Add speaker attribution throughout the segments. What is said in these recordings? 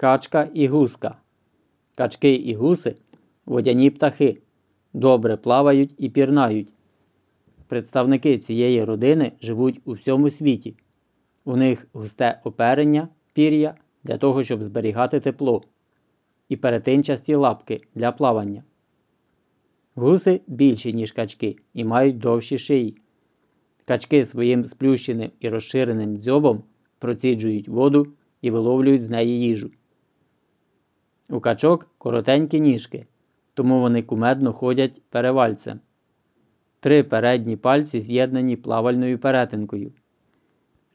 Speaker 1: Качка і гуска. Качки і гуси водяні птахи, добре плавають і пірнають. Представники цієї родини живуть у всьому світі. У них густе оперення, пір'я для того, щоб зберігати тепло, і перетинчасті лапки для плавання. Гуси більші, ніж качки, і мають довші шиї. Качки своїм сплющеним і розширеним дзьобом проціджують воду і виловлюють з неї їжу. У качок коротенькі ніжки, тому вони кумедно ходять перевальцем. Три передні пальці з'єднані плавальною перетинкою.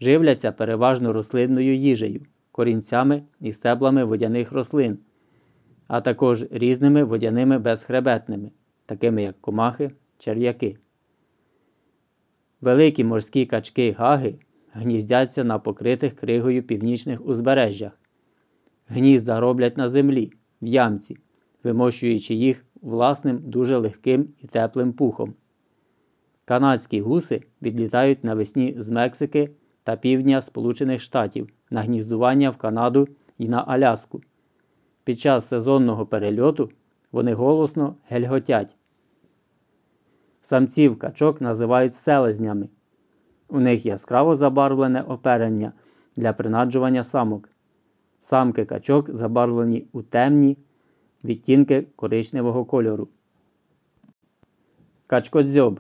Speaker 1: Живляться переважно рослинною їжею, корінцями і стеблами водяних рослин, а також різними водяними безхребетними, такими як комахи, черв'яки. Великі морські качки гаги гніздяться на покритих кригою північних узбережжях. Гнізда роблять на землі, в ямці, вимощуючи їх власним дуже легким і теплим пухом. Канадські гуси відлітають навесні з Мексики та півдня Сполучених Штатів на гніздування в Канаду і на Аляску. Під час сезонного перельоту вони голосно гельготять. Самців качок називають селезнями. У них яскраво забарвлене оперення для принаджування самок. Самки качок забарвлені у темні відтінки коричневого кольору. Качкодзьоб.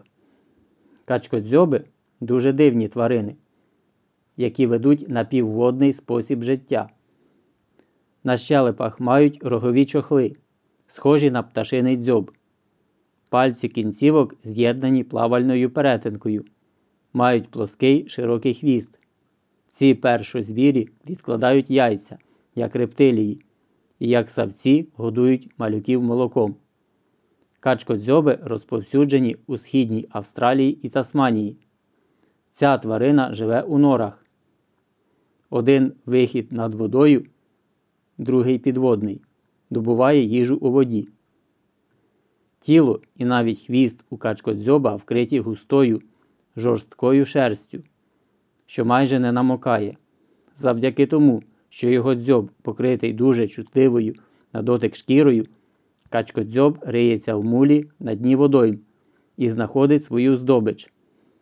Speaker 1: Качкодзьоби дуже дивні тварини, які ведуть напівводний спосіб життя. На щелепах мають рогові чохли, схожі на пташиний дзьоб. Пальці кінцівок з'єднані плавальною перетинкою, мають плоский широкий хвіст. Ці першозвірі відкладають яйця, як рептилії, і як савці годують малюків молоком. Качкодзьоби розповсюджені у східній Австралії і Тасманії. Ця тварина живе у норах. Один вихід над водою, другий підводний, добуває їжу у воді. Тіло і навіть хвіст у качкодзьоба вкриті густою, жорсткою шерстю, що майже не намокає. Завдяки тому, що його дзьоб покритий дуже чутливою на дотик шкірою, качкодзьоб риється в мулі на дні водойм і знаходить свою здобич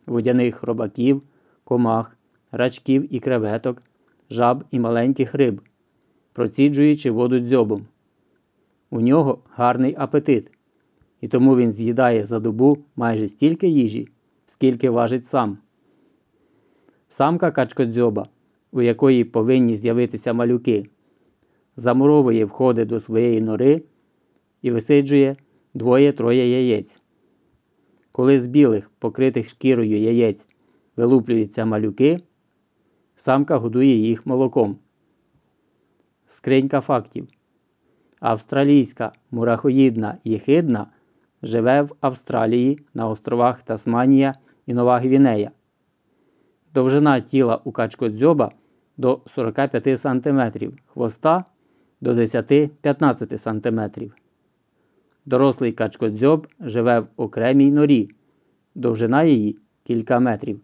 Speaker 1: водяних робаків, комах, рачків і креветок, жаб і маленьких риб, проціджуючи воду дзьобом. У нього гарний апетит і тому він з'їдає за добу майже стільки їжі, скільки важить сам. Самка качкодзьоба, у якої повинні з'явитися малюки, замуровує входи до своєї нори і висиджує двоє-троє яєць. Коли з білих, покритих шкірою яєць вилуплюються малюки, самка годує їх молоком. Скринька фактів. Австралійська мурахоїдна єхидна живе в Австралії на островах Тасманія і Нова Гвінея. Довжина тіла у качкодзьоба до 45 см, хвоста до 10-15 см. Дорослий качкодзьоб живе в окремій норі, довжина її кілька метрів.